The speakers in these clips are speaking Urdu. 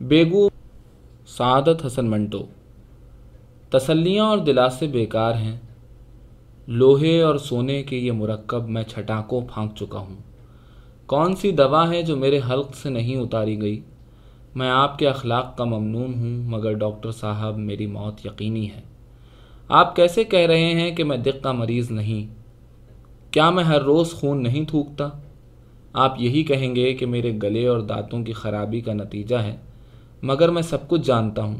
بیگو سعادت حسن منٹو۔ تسلیاں اور دلاسے بیکار ہیں۔ لوہے اور سونے کے یہ مرکب میں چھٹاکوں پھانک چکا ہوں۔ کون سی دوا ہے جو میرے حلق سے نہیں اتاری گئی؟ میں آپ کے اخلاق کا ممنون ہوں، مگر ڈاکٹر صاحب میری موت یقینی ہے۔ آپ کیسے کہہ رہے ہیں کہ میں دق کا مریض نہیں؟ کیا میں ہر روز خون نہیں تھوکتا؟ آپ یہی کہیں گے کہ میرے گلے اور دانتوں کی خرابی کا نتیجہ ہے۔ مگر میں سب کچھ جانتا ہوں۔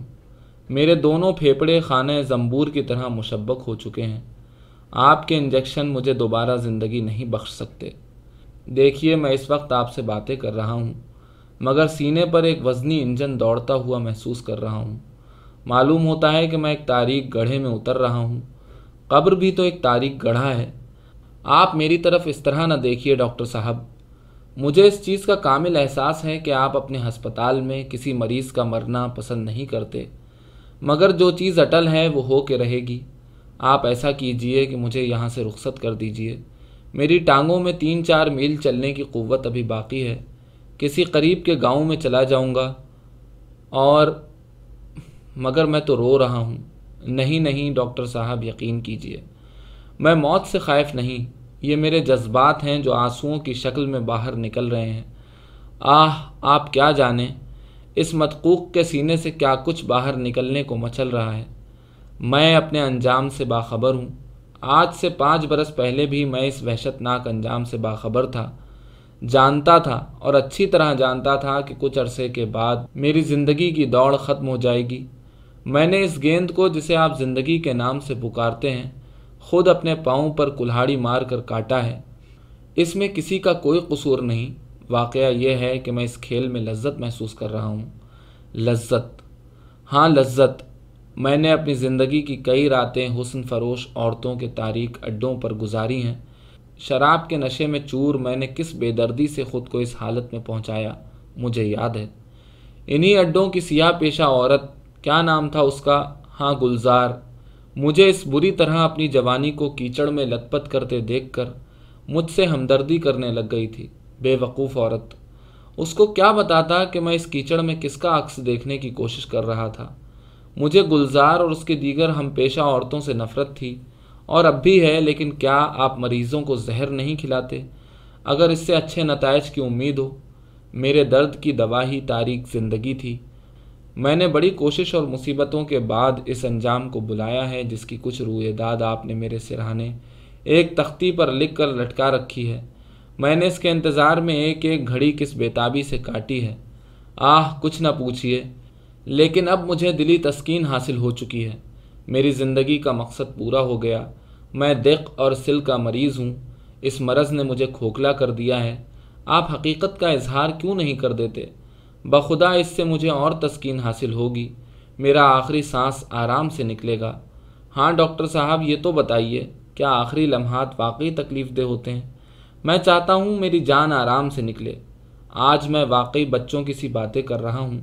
میرے دونوں پھیپڑے خانہ زمبور کی طرح مشبک ہو چکے ہیں۔ آپ کے انجیکشن مجھے دوبارہ زندگی نہیں بخش سکتے۔ دیکھیے، میں اس وقت آپ سے باتیں کر رہا ہوں، مگر سینے پر ایک وزنی انجن دوڑتا ہوا محسوس کر رہا ہوں۔ معلوم ہوتا ہے کہ میں ایک تاریخ گڑھے میں اتر رہا ہوں۔ قبر بھی تو ایک تاریخ گڑھا ہے۔ آپ میری طرف اس طرح نہ دیکھیے، ڈاکٹر صاحب۔ مجھے اس چیز کا کامل احساس ہے کہ آپ اپنے ہسپتال میں کسی مریض کا مرنا پسند نہیں کرتے، مگر جو چیز اٹل ہے وہ ہو کے رہے گی۔ آپ ایسا کیجیے کہ مجھے یہاں سے رخصت کر دیجیے۔ میری ٹانگوں میں تین چار میل چلنے کی قوت ابھی باقی ہے۔ کسی قریب کے گاؤں میں چلا جاؤں گا۔ اور مگر میں تو رو رہا ہوں۔ نہیں نہیں، ڈاکٹر صاحب، یقین کیجیے۔ میں موت سے خائف نہیں۔ یہ میرے جذبات ہیں جو آنسوؤں کی شکل میں باہر نکل رہے ہیں۔ آہ، آپ کیا جانیں؟ اس متقوق کے سینے سے کیا کچھ باہر نکلنے کو مچل رہا ہے؟ میں اپنے انجام سے باخبر ہوں۔ آج سے پانچ برس پہلے بھی میں اس وحشت ناک انجام سے باخبر تھا۔ جانتا تھا اور اچھی طرح جانتا تھا کہ کچھ عرصے کے بعد میری زندگی کی دوڑ ختم ہو جائے گی۔ میں نے اس گیند کو جسے آپ زندگی کے نام سے پکارتے ہیں خود اپنے پاؤں پر کلہاڑی مار کر کاٹا ہے۔ اس میں کسی کا کوئی قصور نہیں۔ واقعہ یہ ہے کہ میں اس کھیل میں لذت محسوس کر رہا ہوں۔ لذت۔ ہاں لذت۔ میں نے اپنی زندگی کی کئی راتیں حسن فروش عورتوں کے تاریخ اڈوں پر گزاری ہیں۔ شراب کے نشے میں چور میں نے کس بے دردی سے خود کو اس حالت میں پہنچایا؟ مجھے یاد ہے۔ انہی اڈوں کی سیاہ پیشہ عورت، کیا نام تھا اس کا؟ ہاں گلزار۔ مجھے اس بری طرح اپنی جوانی کو کیچڑ میں لت پت کرتے دیکھ کر مجھ سے ہمدردی کرنے لگ گئی تھی، بے وقوف عورت۔ اس کو کیا بتاتا کہ میں اس کیچڑ میں کس کا عکس دیکھنے کی کوشش کر رہا تھا؟ مجھے گلزار اور اس کے دیگر ہم پیشہ عورتوں سے نفرت تھی۔ اور اب بھی ہے، لیکن کیا آپ مریضوں کو زہر نہیں کھلاتے؟ اگر اس سے اچھے نتائج کی امید ہو، میرے درد کی دوا ہی تاریخ زندگی تھی۔ میں نے بڑی کوشش اور مصیبتوں کے بعد اس انجام کو بلایا ہے جس کی کچھ روئے داد آپ نے میرے سرہانے ایک تختی پر لکھ کر لٹکا رکھی ہے۔ میں نے اس کے انتظار میں ایک ایک گھڑی کس بیتابی سے کاٹی ہے۔ آہ، کچھ نہ پوچھئے، لیکن اب مجھے دلی تسکین حاصل ہو چکی ہے۔ میری زندگی کا مقصد پورا ہو گیا۔ میں دق اور سل کا مریض ہوں۔ اس مرض نے مجھے کھوکھلا کر دیا ہے۔ آپ حقیقت کا اظہار کیوں نہیں کر دیتے؟ بخدا اس سے مجھے اور تسکین حاصل ہوگی۔ میرا آخری سانس آرام سے نکلے گا۔ ہاں ڈاکٹر صاحب، یہ تو بتائیے، کیا آخری لمحات واقعی تکلیف دہ ہوتے ہیں؟ میں چاہتا ہوں میری جان آرام سے نکلے۔ آج میں واقعی بچوں کی سی باتیں کر رہا ہوں۔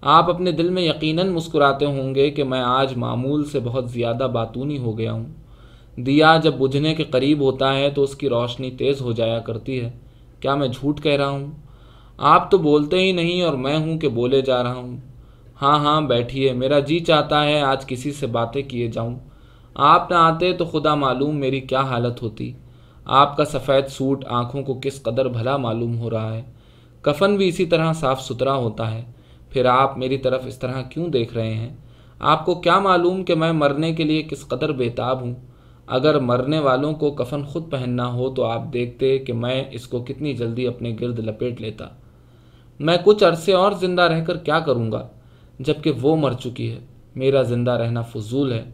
آپ اپنے دل میں یقیناً مسکراتے ہوں گے کہ میں آج معمول سے بہت زیادہ باتونی ہو گیا ہوں۔ دیا جب بجھنے کے قریب ہوتا ہے تو اس کی روشنی تیز ہو جایا کرتی ہے۔ کیا میں جھوٹ کہہ رہا ہوں؟ آپ تو بولتے ہی نہیں اور میں ہوں کہ بولے جا رہا ہوں۔ ہاں ہاں بیٹھیے، میرا جی چاہتا ہے آج کسی سے باتیں کیے جاؤں۔ آپ نہ آتے تو خدا معلوم میری کیا حالت ہوتی۔ آپ کا سفید سوٹ آنکھوں کو کس قدر بھلا معلوم ہو رہا ہے۔ کفن بھی اسی طرح صاف ستھرا ہوتا ہے۔ پھر آپ میری طرف اس طرح کیوں دیکھ رہے ہیں؟ آپ کو کیا معلوم کہ میں مرنے کے لیے کس قدر بےتاب ہوں؟ اگر مرنے والوں کو کفن خود پہننا ہو تو آپ دیکھتے کہ میں اس کو کتنی جلدی اپنے گرد لپیٹ لیتا۔ میں کچھ عرصے اور زندہ رہ کر کیا کروں گا جبکہ وہ مر چکی ہے؟ میرا زندہ رہنا فضول ہے۔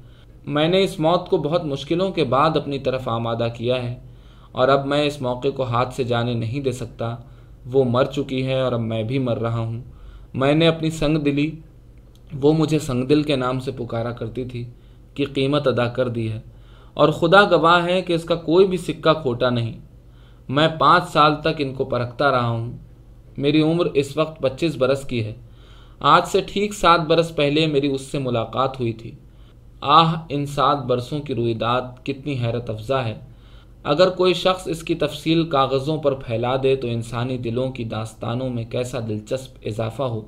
میں نے اس موت کو بہت مشکلوں کے بعد اپنی طرف آمادہ کیا ہے اور اب میں اس موقع کو ہاتھ سے جانے نہیں دے سکتا۔ وہ مر چکی ہے اور اب میں بھی مر رہا ہوں۔ میں نے اپنی سنگ دلی، وہ مجھے سنگ دل کے نام سے پکارا کرتی تھی، کی قیمت ادا کر دی ہے۔ اور خدا گواہ ہے کہ اس کا کوئی بھی سکہ کھوٹا نہیں۔ میں پانچ سال تک ان کو پرکھتا رہا ہوں۔ میری عمر اس وقت پچیس برس کی ہے۔ آج سے ٹھیک سات برس پہلے میری اس سے ملاقات ہوئی تھی۔ آہ، ان سات برسوں کی رویداد کتنی حیرت افزا ہے۔ اگر کوئی شخص اس کی تفصیل کاغذوں پر پھیلا دے تو انسانی دلوں کی داستانوں میں کیسا دلچسپ اضافہ ہو۔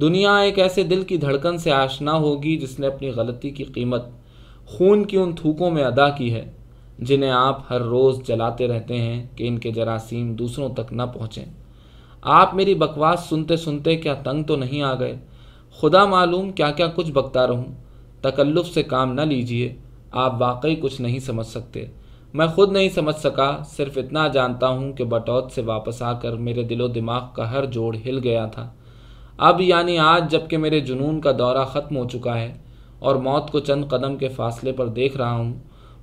دنیا ایک ایسے دل کی دھڑکن سے آشنا ہوگی جس نے اپنی غلطی کی قیمت خون کی ان تھوکوں میں ادا کی ہے، جنہیں آپ ہر روز جلاتے رہتے ہیں کہ ان کے جراثیم دوسروں تک نہ پہنچیں۔ آپ میری بکواس سنتے سنتے کیا تنگ تو نہیں آ گئے؟ خدا معلوم کیا کیا کچھ بکتا رہوں۔ تکلف سے کام نہ لیجیے، آپ واقعی کچھ نہیں سمجھ سکتے۔ میں خود نہیں سمجھ سکا، صرف اتنا جانتا ہوں کہ بٹوت سے واپس آ کر میرے دل و دماغ کا ہر جوڑ ہل گیا تھا۔ اب یعنی آج جبکہ میرے جنون کا دورہ ختم ہو چکا ہے اور موت کو چند قدم کے فاصلے پر دیکھ رہا ہوں،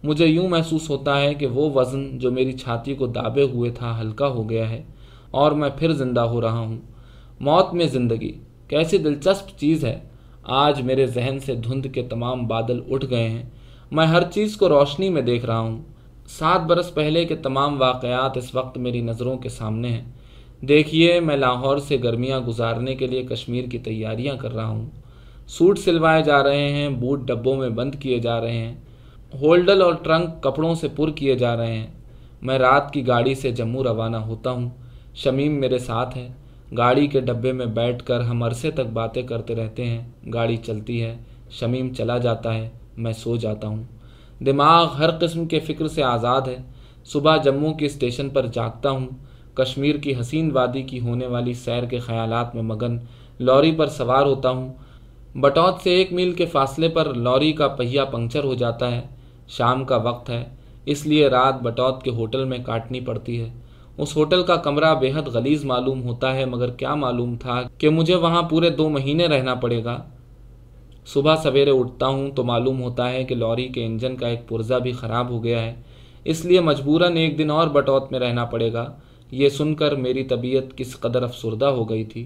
مجھے یوں محسوس ہوتا ہے کہ وہ وزن جو میری چھاتی کو دابے ہوئے تھا، ہلکا ہو گیا ہے۔ اور میں پھر زندہ ہو رہا ہوں۔ موت میں زندگی، کیسی دلچسپ چیز ہے۔ آج میرے ذہن سے دھند کے تمام بادل اٹھ گئے ہیں۔ میں ہر چیز کو روشنی میں دیکھ رہا ہوں۔ سات برس پہلے کے تمام واقعات اس وقت میری نظروں کے سامنے ہیں۔ دیکھیے، میں لاہور سے گرمیاں گزارنے کے لیے کشمیر کی تیاریاں کر رہا ہوں۔ سوٹ سلوائے جا رہے ہیں، بوٹ ڈبوں میں بند کیے جا رہے ہیں۔ ہولڈل اور ٹرنک کپڑوں سے پر کیے جا رہے ہیں۔ میں رات کی گاڑی سے جموں روانہ ہوتا ہوں۔ شمیم میرے ساتھ ہے گاڑی کے ڈبے میں بیٹھ کر ہم عرصے تک باتیں کرتے رہتے ہیں۔ گاڑی چلتی ہے۔ شمیم چلا جاتا ہے۔ میں سو جاتا ہوں۔ دماغ ہر قسم کے فکر سے آزاد ہے۔ صبح جموں کے اسٹیشن پر جاگتا ہوں۔ کشمیر کی حسین وادی کی ہونے والی سیر کے خیالات میں مگن لوری پر سوار ہوتا ہوں۔ بٹوت سے ایک میل کے فاصلے پر لوری کا پہیا پنکچر ہو جاتا ہے۔ شام کا وقت ہے۔ اس لیے رات بٹوت کے ہوٹل میں کاٹنی پڑتی ہے۔ اس ہوٹل کا کمرہ بے حد غلیظ معلوم ہوتا ہے، مگر کیا معلوم تھا کہ مجھے وہاں پورے دو مہینے رہنا پڑے گا۔ صبح سویرے اٹھتا ہوں تو معلوم ہوتا ہے کہ لوری کے انجن کا ایک پرزہ بھی خراب ہو گیا ہے، اس لیے مجبوراً ایک دن اور بٹوت میں رہنا پڑے گا۔ یہ سن کر میری طبیعت کس قدر افسردہ ہو گئی تھی۔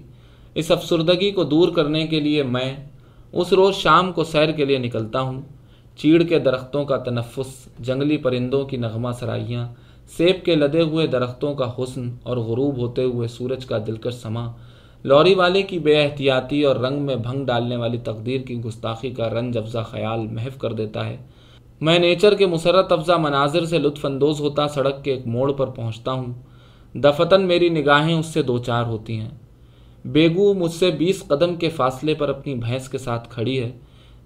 اس افسردگی کو دور کرنے کے لیے میں اس روز شام کو سیر کے لیے نکلتا ہوں۔ چیڑ کے درختوں کا تنفس، جنگلی پرندوں کی نغمہ سرائیاں سیب کے لدے ہوئے درختوں کا حسن اور غروب ہوتے ہوئے سورج کا دلکش سما، لوری والے کی بے احتیاطی اور رنگ میں بھنگ ڈالنے والی تقدیر کی گستاخی کا رنج افزا خیال محف کر دیتا ہے۔ میں نیچر کے مسرت افزا مناظر سے لطف اندوز ہوتا سڑک کے ایک موڑ پر پہنچتا ہوں۔ دفتن میری نگاہیں اس سے دو چار ہوتی ہیں۔ بیگو مجھ سے بیس قدم کے فاصلے پر اپنی بھینس کے ساتھ کھڑی ہے۔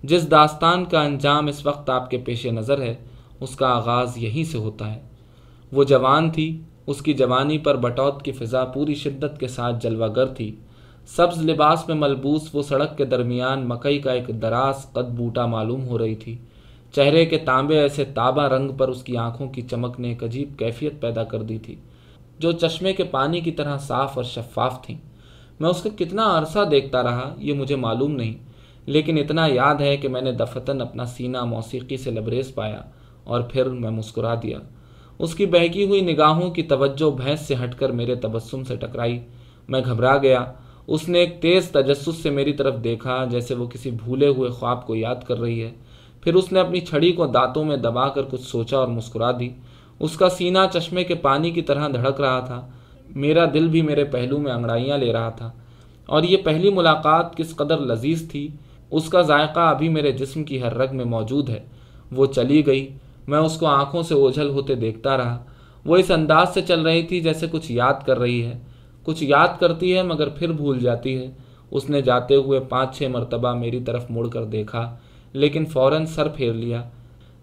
جس داستان کا انجام اس وقت آپ کے پیش نظر ہے، اس کا آغاز یہیں سے ہوتا ہے۔ وہ جوان تھی، اس کی جوانی پر بٹوت کی فضا پوری شدت کے ساتھ جلوہ گر تھی۔ سبز لباس میں ملبوس وہ سڑک کے درمیان مکئی کا ایک دراز قد بوٹا معلوم ہو رہی تھی۔ چہرے کے تانبے ایسے تابہ رنگ پر اس کی آنکھوں کی چمک نے ایک عجیب کیفیت پیدا کر دی تھی، جو چشمے کے پانی کی طرح صاف اور شفاف تھیں۔ میں اس کا کتنا عرصہ دیکھتا رہا، یہ مجھے معلوم نہیں، لیکن اتنا یاد ہے کہ میں نے دفتن اپنا سینہ موسیقی سے لبریز پایا اور پھر میں مسکرا دیا۔ اس کی بہکی ہوئی نگاہوں کی توجہ بھینس سے ہٹ کر میرے تبسم سے ٹکرائی۔ میں گھبرا گیا۔ اس نے ایک تیز تجسس سے میری طرف دیکھا، جیسے وہ کسی بھولے ہوئے خواب کو یاد کر رہی ہے۔ پھر اس نے اپنی چھڑی کو دانتوں میں دبا کر کچھ سوچا اور مسکرا دی۔ اس کا سینہ چشمے کے پانی کی طرح دھڑک رہا تھا۔ میرا دل بھی میرے پہلو میں انگڑائیاں لے رہا تھا۔ اور یہ پہلی ملاقات کس قدر لذیذ تھی۔ اس کا ذائقہ ابھی میرے جسم کی ہر رگ میں موجود ہے۔ وہ چلی گئی۔ میں اس کو آنکھوں سے اوجھل ہوتے دیکھتا رہا۔ وہ اس انداز سے چل رہی تھی جیسے کچھ یاد کر رہی ہے۔ کچھ یاد کرتی ہے مگر پھر بھول جاتی ہے۔ اس نے جاتے ہوئے پانچ چھ مرتبہ میری طرف مڑ کر دیکھا، لیکن فوراً سر پھیر لیا۔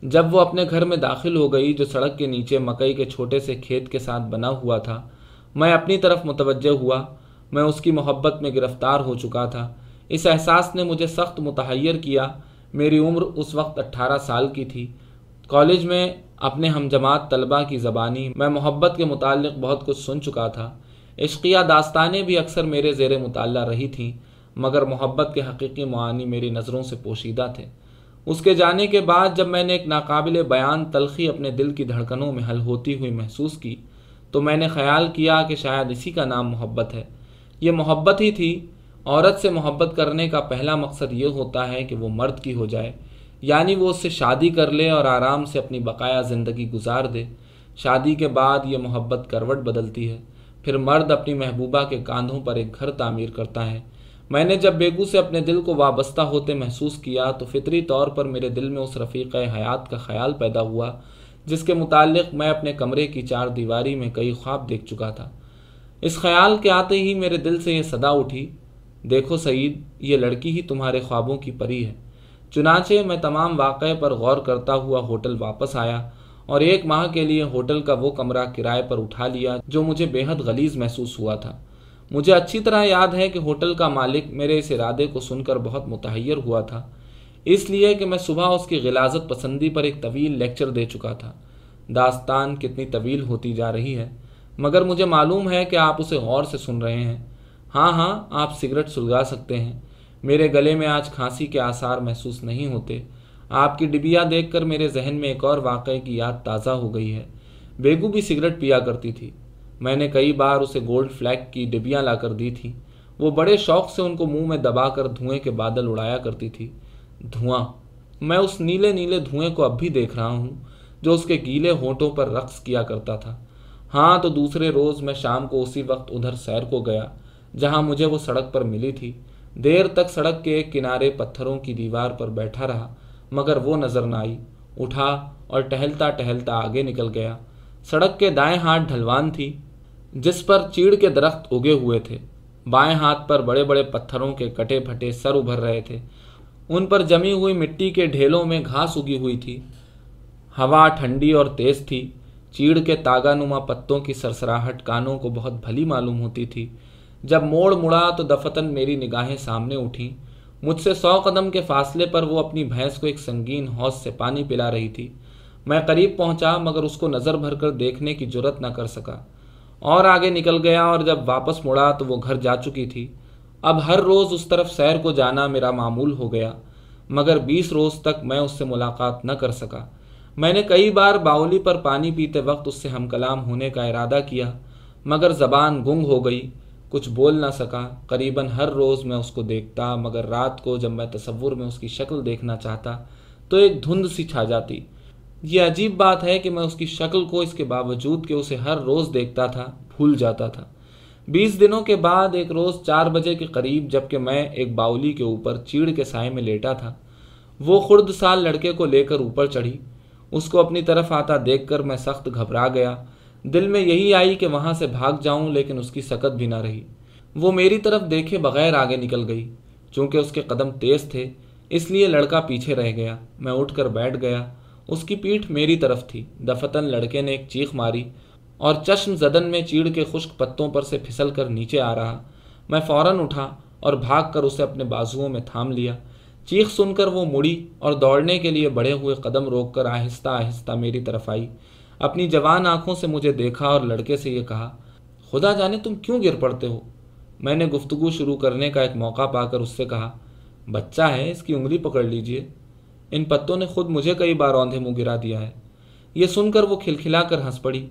جب وہ اپنے گھر میں داخل ہو گئی جو سڑک کے نیچے مکئی کے چھوٹے سے کھیت کے ساتھ بنا ہوا تھا، میں اپنی طرف متوجہ ہوا۔ میں اس کی محبت میں گرفتار ہو چکا تھا۔ اس احساس نے مجھے سخت متحیر کیا۔ میری عمر اس وقت اٹھارہ سال کی تھی۔ کالج میں اپنے ہم جماعت طلباء کی زبانی میں محبت کے متعلق بہت کچھ سن چکا تھا۔ عشقیہ داستانیں بھی اکثر میرے زیر مطالعہ رہی تھیں، مگر محبت کے حقیقی معانی میری نظروں سے پوشیدہ تھے۔ اس کے جانے کے بعد جب میں نے ایک ناقابل بیان تلخی اپنے دل کی دھڑکنوں میں حل ہوتی ہوئی محسوس کی، تو میں نے خیال کیا کہ شاید اسی کا نام محبت ہے۔ یہ محبت ہی تھی۔ عورت سے محبت کرنے کا پہلا مقصد یہ ہوتا ہے کہ وہ مرد کی ہو جائے۔ یعنی وہ اس سے شادی کر لے اور آرام سے اپنی بقایا زندگی گزار دے۔ شادی کے بعد یہ محبت کروٹ بدلتی ہے۔ پھر مرد اپنی محبوبہ کے کاندھوں پر ایک گھر تعمیر کرتا ہے۔ میں نے جب بیگو سے اپنے دل کو وابستہ ہوتے محسوس کیا تو فطری طور پر میرے دل میں اس رفیق حیات کا خیال پیدا ہوا، جس کے متعلق میں اپنے کمرے کی چار دیواری میں کئی خواب دیکھ چکا تھا۔ اس خیال کے آتے ہی میرے دل سے یہ صدا اٹھی، دیکھو سعید، یہ لڑکی ہی تمہارے خوابوں کی پری ہے۔ چنانچہ میں تمام واقعے پر غور کرتا ہوا ہوٹل واپس آیا اور ایک ماہ کے لیے ہوٹل کا وہ کمرہ کرائے پر اٹھا لیا جو مجھے بے حد غلیظ محسوس ہوا تھا۔ مجھے اچھی طرح یاد ہے کہ ہوٹل کا مالک میرے اس ارادے کو سن کر بہت متحیر ہوا تھا، اس لیے کہ میں صبح اس کی غلازت پسندی پر ایک طویل لیکچر دے چکا تھا۔ داستان کتنی طویل ہوتی جا رہی ہے، مگر مجھے معلوم ہے کہ آپ اسے غور سے سن رہے ہیں۔ ہاں ہاں آپ سگریٹ سلگا سکتے ہیں۔ میرے گلے میں آج کھانسی کے آثار محسوس نہیں ہوتے۔ آپ کی ڈبیا دیکھ کر میرے ذہن میں ایک اور واقعے کی یاد تازہ ہو گئی ہے۔ بیگو بھی سگریٹ پیا کرتی تھی۔ میں نے کئی بار اسے گولڈ فلیک کی ڈبیاں لا کر دی تھیں۔ وہ بڑے شوق سے ان کو منہ میں دبا کر دھوئیں کے بادل اڑایا کرتی تھی۔ دھواں۔ میں اس نیلے نیلے دھوئیں کو اب بھی دیکھ رہا ہوں، جو اس کے گیلے ہونٹوں پر رقص کیا کرتا تھا۔ ہاں تو دوسرے روز میں شام کو اسی وقت ادھر سیر کو گیا، جہاں مجھے وہ سڑک پر ملی تھی۔ دیر تک سڑک کے کنارے پتھروں کی دیوار پر بیٹھا رہا، مگر وہ نظر نہ آئی۔ اٹھا اور ٹہلتا ٹہلتا آگے نکل گیا۔ سڑک کے دائیں ہاتھ ڈھلوان تھی، جس پر چیڑ کے درخت اگے ہوئے تھے۔ بائیں ہاتھ پر بڑے بڑے پتھروں کے کٹے پھٹے سر ابھر رہے تھے۔ ان پر جمی ہوئی مٹی کے ڈھیلوں میں گھاس اگی ہوئی تھی۔ ہوا ٹھنڈی اور تیز تھی۔ چیڑ کے تاگا نما پتوں کی سرسراہٹ کانوں کو بہت بھلی معلوم ہوتی تھی۔ جب موڑ مڑا تو دفتن میری نگاہیں سامنے اٹھیں۔ مجھ سے سو قدم کے فاصلے پر وہ اپنی بھینس کو ایک سنگین حوض سے پانی پلا رہی تھی۔ میں قریب پہنچا مگر اس کو نظر بھر کر دیکھنے کی جرت نہ کر سکا۔ اور آگے نکل گیا اور جب واپس مڑا تو وہ گھر جا چکی تھی۔ اب ہر روز اس طرف سیر کو جانا میرا معمول ہو گیا، مگر بیس روز تک میں اس سے ملاقات نہ کر سکا۔ میں نے کئی بار باولی پر پانی پیتے وقت اس سے ہم کلام ہونے کا ارادہ کیا، مگر زبان گنگ ہو گئی۔ کچھ بول نہ سکا۔ قریباً ہر روز میں اس کو دیکھتا، مگر رات کو جب میں تصور میں اس کی شکل دیکھنا چاہتا تو ایک دھند سی چھا جاتی۔ یہ عجیب بات ہے کہ میں اس کی شکل کو اس کے باوجود کہ اسے ہر روز دیکھتا تھا، بھول جاتا تھا۔ بیس دنوں کے بعد ایک روز چار بجے کے قریب جبکہ میں ایک باولی کے اوپر چیڑ کے سائے میں لیٹا تھا، وہ خرد سال لڑکے کو لے کر اوپر چڑھی۔ اس کو اپنی طرف آتا دیکھ کر میں سخت گھبرا گیا۔ دل میں یہی آئی کہ وہاں سے بھاگ جاؤں، لیکن اس کی سکت بھی نہ رہی۔ وہ میری طرف دیکھے بغیر آگے نکل گئی، چونکہ اس کے قدم تیز تھے، اس لیے لڑکا پیچھے رہ گیا۔ میں اٹھ کر بیٹھ گیا۔ اس کی پیٹھ میری طرف تھی۔ دفتن لڑکے نے ایک چیخ ماری اور چشم زدن میں چیڑ کے خشک پتوں پر سے پھسل کر نیچے آ رہا۔ میں فوراً اٹھا اور بھاگ کر اسے اپنے بازوؤں میں تھام لیا۔ چیخ سن کر وہ مڑی اور دوڑنے کے لیے بڑے ہوئے قدم روک کر آہستہ آہستہ میری طرف آئی۔ اپنی جوان آنکھوں سے مجھے دیکھا اور لڑکے سے یہ کہا، خدا جانے تم کیوں گر پڑتے ہو؟ میں نے گفتگو شروع کرنے کا ایک موقع پا کر اس سے کہا، بچہ ہے، اس کی انگلی پکڑ لیجیے۔ ان پتوں نے خود مجھے کئی بار اوندھے منہ گرا دیا ہے۔ یہ سن کر وہ کھلکھلا کر ہنس پڑی۔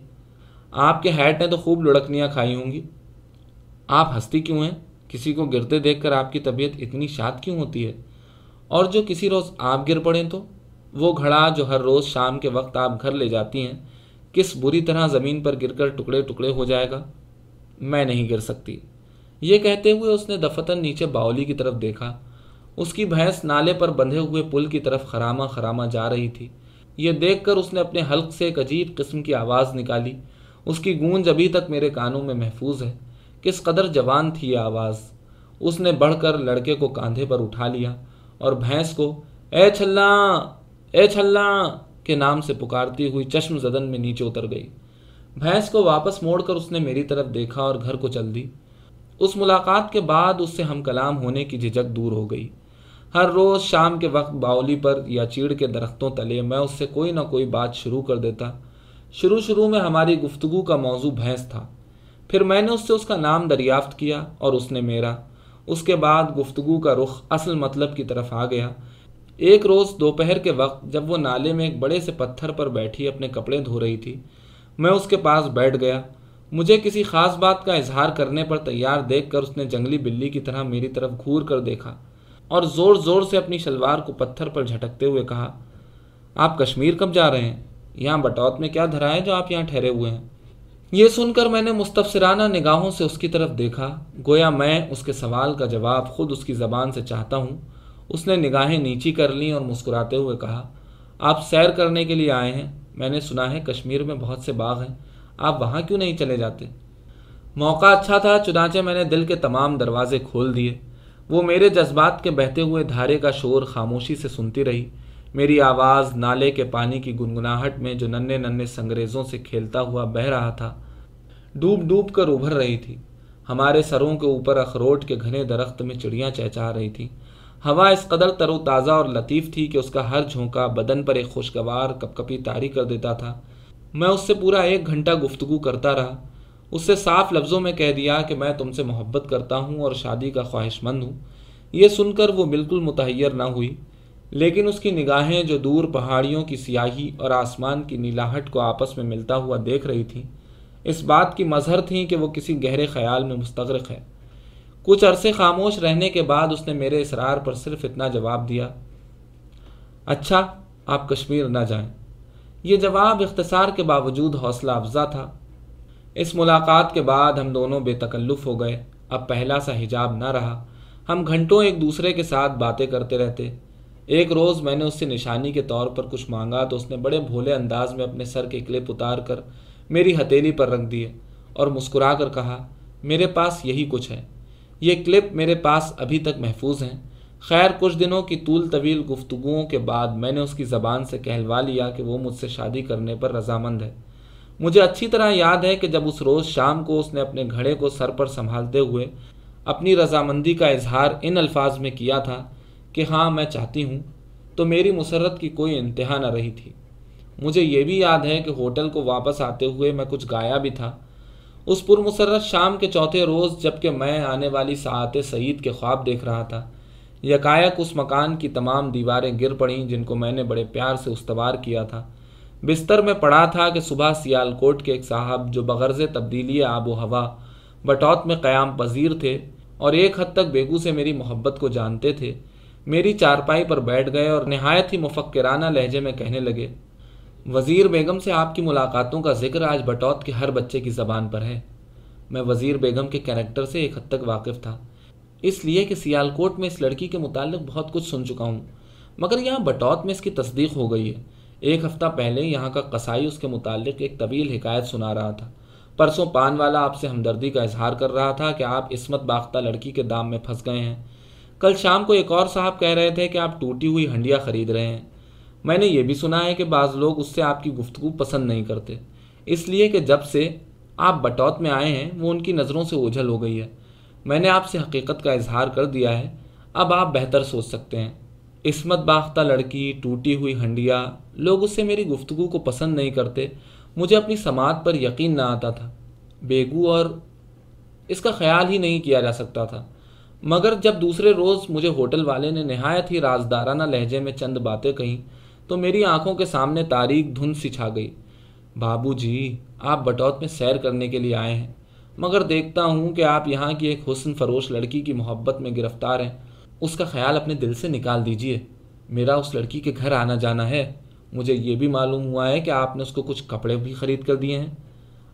آپ کے ہیٹ نے تو خوب لڑکنیاں کھائی ہوں گی۔ آپ ہنستی کیوں ہیں؟ کسی کو گرتے دیکھ کر آپ کی طبیعت اتنی شاد کیوں ہوتی ہے؟ اور جو کسی روز آپ گر پڑیں تو؟ وہ گھڑا جو ہر روز شام کے وقت آپ گھر لے جاتی ہیں کس بری طرح زمین پر گر کر ٹکڑے ٹکڑے ہو جائے گا؟ میں نہیں گر سکتی۔ یہ کہتے ہوئے اس نے دفتن نیچے باولی کی طرف دیکھا۔ اس کی بھینس نالے پر بندھے ہوئے پل کی طرف خراما خراما جا رہی تھی۔ یہ دیکھ کر اس نے اپنے حلق سے ایک عجیب قسم کی آواز نکالی۔ اس کی گونج ابھی تک میرے کانوں میں محفوظ ہے۔ کس قدر جوان تھی یہ آواز۔ اس نے بڑھ کر لڑکے کو کاندھے پر اٹھا لیا اور بھینس کو، اے چھلا اے چھلا کے نام سے پکارتی ہوئی چشم زدن میں نیچے اتر گئی۔ بھینس کو واپس موڑ کر اس نے میری طرف دیکھا اور گھر کو چل دی۔ اس ملاقات کے بعد اس سے ہم کلام ہونے کی جھجک دور ہو گئی۔ ہر روز شام کے وقت باولی پر یا چیڑ کے درختوں تلے میں اس سے کوئی نہ کوئی بات شروع کر دیتا۔ شروع شروع میں ہماری گفتگو کا موضوع بھینس تھا۔ پھر میں نے اس سے اس کا نام دریافت کیا اور اس نے میرا۔ اس کے بعد گفتگو کا رخ اصل مطلب کی طرف آ گیا۔ ایک روز دوپہر کے وقت جب وہ نالے میں ایک بڑے سے پتھر پر بیٹھی اپنے کپڑے دھو رہی تھی، میں اس کے پاس بیٹھ گیا۔ مجھے کسی خاص بات کا اظہار کرنے پر تیار دیکھ کر اس نے جنگلی بلی کی طرح میری طرف گھور کر دیکھا اور زور زور سے اپنی شلوار کو پتھر پر جھٹکتے ہوئے کہا، آپ کشمیر کب جا رہے ہیں؟ یہاں بٹوت میں کیا دھرا ہے جو آپ یہاں ٹھہرے ہوئے ہیں؟ یہ سن کر میں نے مستفسرانہ نگاہوں سے اس کی طرف دیکھا۔ گویا میں اس کے سوال کا جواب خود اس کی زبان سے چاہتا ہوں۔ اس نے نگاہیں نیچی کر لیں اور مسکراتے ہوئے کہا، آپ سیر کرنے کے لیے آئے ہیں. میں نے سنا ہے کشمیر میں بہت سے باغ ہیں. آپ وہاں کیوں نہیں چلے جاتے? موقع اچھا تھا چنانچہ میں نے دل کے تمام دروازے کھول دیے. وہ میرے جذبات کے بہتے ہوئے دھارے کا شور خاموشی سے سنتی رہی. میری آواز نالے کے پانی کی گنگناہٹ میں جو ننے ننے سنگریزوں سے کھیلتا ہوا بہہ رہا تھا، ڈوب ڈوب کر ابھر رہی تھی. ہمارے سروں کے اوپر اخروٹ کے گھنے درخت میں چڑیاں چہچا رہی تھی ہوا اس قدر تر و تازہ اور لطیف تھی کہ اس کا ہر جھونکا بدن پر ایک خوشگوار کپ کپی تاری کر دیتا تھا۔ میں اس سے پورا ایک گھنٹہ گفتگو کرتا رہا۔ اس سے صاف لفظوں میں کہہ دیا کہ میں تم سے محبت کرتا ہوں اور شادی کا خواہش مند ہوں۔ یہ سن کر وہ بالکل متحیر نہ ہوئی، لیکن اس کی نگاہیں جو دور پہاڑیوں کی سیاہی اور آسمان کی نیلاہٹ کو آپس میں ملتا ہوا دیکھ رہی تھیں، اس بات کی مظہر تھیں کہ وہ کسی گہرے خیال میں مستغرق ہے۔ کچھ عرصے خاموش رہنے کے بعد اس نے میرے اصرار پر صرف اتنا جواب دیا اچھا آپ کشمیر نہ جائیں۔ یہ جواب اختصار کے باوجود حوصلہ افزا تھا۔ اس ملاقات کے بعد ہم دونوں بے تکلف ہو گئے۔ اب پہلا سا حجاب نہ رہا۔ ہم گھنٹوں ایک دوسرے کے ساتھ باتیں کرتے رہتے۔ ایک روز میں نے اس سے نشانی کے طور پر کچھ مانگا تو اس نے بڑے بھولے انداز میں اپنے سر کے کلپ اتار کر میری ہتیلی پر رکھ دیے اور مسکرا کر کہا، میرے پاس یہی کچھ ہے۔ یہ کلپ میرے پاس ابھی تک محفوظ ہیں۔ خیر، کچھ دنوں کی طول طویل گفتگوؤں کے بعد میں نے اس کی زبان سے کہلوا لیا کہ وہ مجھ سے شادی کرنے پر رضامند ہے۔ مجھے اچھی طرح یاد ہے کہ جب اس روز شام کو اس نے اپنے گھڑے کو سر پر سنبھالتے ہوئے اپنی رضامندی کا اظہار ان الفاظ میں کیا تھا کہ ہاں میں چاہتی ہوں، تو میری مسرت کی کوئی انتہا نہ رہی تھی۔ مجھے یہ بھی یاد ہے کہ ہوٹل کو واپس آتے ہوئے میں کچھ گایا بھی تھا۔ اس پر مسرت شام کے چوتھے روز جبکہ میں آنے والی ساعت سعید کے خواب دیکھ رہا تھا۔ یکایک اس مکان کی تمام دیواریں گر پڑیں جن کو میں نے بڑے پیار سے استوار کیا تھا۔ بستر میں پڑا تھا کہ صبح سیال کوٹ کے ایک صاحب جو بغرض تبدیلی آب و ہوا، بٹوت میں قیام پذیر تھے اور ایک حد تک بیگو سے میری محبت کو جانتے تھے، میری چارپائی پر بیٹھ گئے اور نہایت ہی مفکرانہ لہجے میں کہنے لگے وزیر بیگم سے آپ کی ملاقاتوں کا ذکر آج بٹوت کے ہر بچے کی زبان پر ہے۔ میں وزیر بیگم کے کیریکٹر سے ایک حد تک واقف تھا۔ اس لیے کہ سیال کوٹ میں اس لڑکی کے متعلق بہت کچھ سن چکا ہوں۔ مگر یہاں بٹوت میں اس کی تصدیق ہو گئی ہے۔ ایک ہفتہ پہلے یہاں کا قصائی اس کے متعلق ایک طویل حکایت سنا رہا تھا۔ پرسوں پان والا آپ سے ہمدردی کا اظہار کر رہا تھا کہ آپ عصمت باختہ لڑکی کے دام میں پھنس گئے ہیں۔ کل شام کو ایک اور صاحب کہہ رہے تھے کہ آپ ٹوٹی ہوئی ہنڈیا خرید رہے ہیں۔ میں نے یہ بھی سنا ہے کہ بعض لوگ اس سے آپ کی گفتگو پسند نہیں کرتے۔ اس لیے کہ جب سے آپ بٹوت میں آئے ہیں، وہ ان کی نظروں سے اوجھل ہو گئی ہے۔ میں نے آپ سے حقیقت کا اظہار کر دیا ہے۔ اب آپ بہتر سوچ سکتے ہیں۔ عصمت باختہ لڑکی، ٹوٹی ہوئی ہنڈیا، لوگ اس سے میری گفتگو کو پسند نہیں کرتے۔ مجھے اپنی سماعت پر یقین نہ آتا تھا۔ بیگو اور اس کا خیال ہی نہیں کیا جا سکتا تھا۔ مگر جب دوسرے روز مجھے ہوٹل والے نے نہایت ہی رازدارانہ لہجے میں چند باتیں کہیں تو میری آنکھوں کے سامنے تاریخ دھند سی چھا گئی۔ بابو جی آپ بٹوت میں سیر کرنے کے لیے آئے ہیں، مگر دیکھتا ہوں کہ آپ یہاں کی ایک حسن فروش لڑکی کی محبت میں گرفتار ہیں۔ اس کا خیال اپنے دل سے نکال دیجیے۔ میرا اس لڑکی کے گھر آنا جانا ہے۔ مجھے یہ بھی معلوم ہوا ہے کہ آپ نے اس کو کچھ کپڑے بھی خرید کر دیے ہیں۔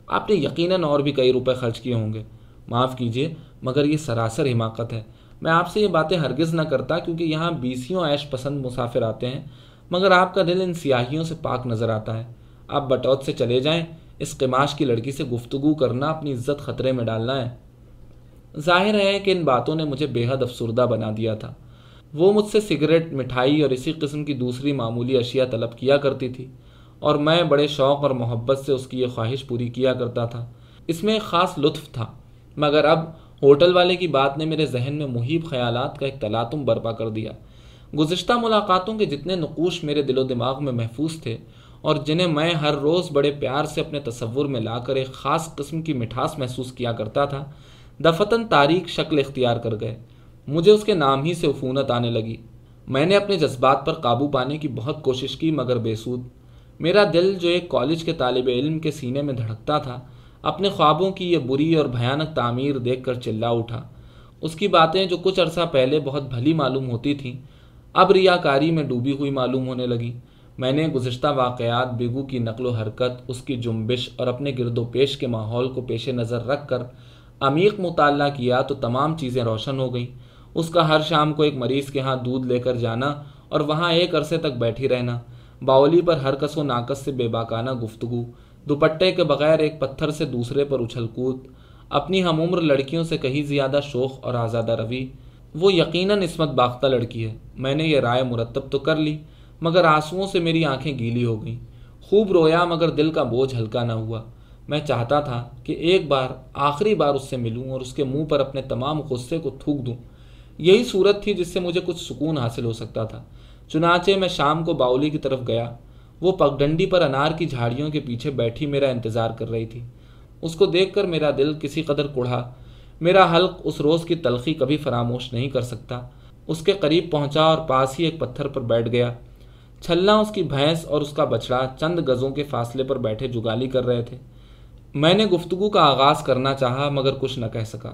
آپ نے یقیناً اور بھی کئی روپے خرچ کیے ہوں گے۔ معاف کیجیے مگر یہ سراسر حماقت ہے۔ میں آپ سے یہ باتیں ہرگز نہ کرتا کیونکہ یہاں بیسیوں عیش پسند مسافر آتے ہیں۔ مگر آپ کا دل ان سیاہیوں سے پاک نظر آتا ہے۔ آپ بٹوت سے چلے جائیں، اس قماش کی لڑکی سے گفتگو کرنا اپنی عزت خطرے میں ڈالنا ہے۔ ظاہر ہے کہ ان باتوں نے مجھے بے حد افسردہ بنا دیا تھا۔ وہ مجھ سے سگریٹ، مٹھائی اور اسی قسم کی دوسری معمولی اشیاء طلب کیا کرتی تھی اور میں بڑے شوق اور محبت سے اس کی یہ خواہش پوری کیا کرتا تھا۔ اس میں ایک خاص لطف تھا۔ مگر اب ہوٹل والے کی بات نے میرے ذہن میں محیب خیالات کا ایک تلاتم برپا کر دیا۔ گزشتہ ملاقاتوں کے جتنے نقوش میرے دل و دماغ میں محفوظ تھے اور جنہیں میں ہر روز بڑے پیار سے اپنے تصور میں لا کر ایک خاص قسم کی مٹھاس محسوس کیا کرتا تھا، دفتن تاریخ شکل اختیار کر گئے۔ مجھے اس کے نام ہی سے عفونت آنے لگی۔ میں نے اپنے جذبات پر قابو پانے کی بہت کوشش کی، مگر بے سود۔ میرا دل جو ایک کالج کے طالب علم کے سینے میں دھڑکتا تھا، اپنے خوابوں کی یہ بری اور بھیانک تعمیر دیکھ کر چلا اٹھا۔ اس کی باتیں جو کچھ عرصہ پہلے بہت بھلی معلوم ہوتی تھیں اب ریاکاری میں ڈوبی ہوئی معلوم ہونے لگی۔ میں نے گزشتہ واقعات، بیگو کی نقل و حرکت، اس کی جنبش اور اپنے گرد و پیش کے ماحول کو پیش نظر رکھ کر عمیق مطالعہ کیا تو تمام چیزیں روشن ہو گئیں۔ اس کا ہر شام کو ایک مریض کے ہاں دودھ لے کر جانا اور وہاں ایک عرصے تک بیٹھی رہنا۔ باولی پر ہر کس و ناقص سے بے باکانہ گفتگو، دوپٹے کے بغیر ایک پتھر سے دوسرے پر اچھل کود، اپنی ہم عمر لڑکیوں سے کہیں زیادہ شوق اور آزادہ روی۔ وہ یقیناً عصمت باختہ لڑکی ہے۔ میں نے یہ رائے مرتب تو کر لی، مگر آنسوؤں سے میری آنکھیں گیلی ہو گئیں۔ خوب رویا مگر دل کا بوجھ ہلکا نہ ہوا۔ میں چاہتا تھا کہ ایک بار، آخری بار اس سے ملوں اور اس کے منہ پر اپنے تمام غصے کو تھوک دوں۔ یہی صورت تھی جس سے مجھے کچھ سکون حاصل ہو سکتا تھا۔ چنانچہ میں شام کو باؤلی کی طرف گیا۔ وہ پگڈنڈی پر انار کی جھاڑیوں کے پیچھے بیٹھی میرا انتظار کر رہی تھی۔ اس کو دیکھ کر میرا دل کسی قدر کڑھا میرا حلق اس روز کی تلخی کبھی فراموش نہیں کر سکتا۔ اس کے قریب پہنچا اور پاس ہی ایک پتھر پر بیٹھ گیا۔ چھلنا اس کی بھینس اور اس کا بچڑا چند گزوں کے فاصلے پر بیٹھے جگالی کر رہے تھے۔ میں نے گفتگو کا آغاز کرنا چاہا، مگر کچھ نہ کہہ سکا۔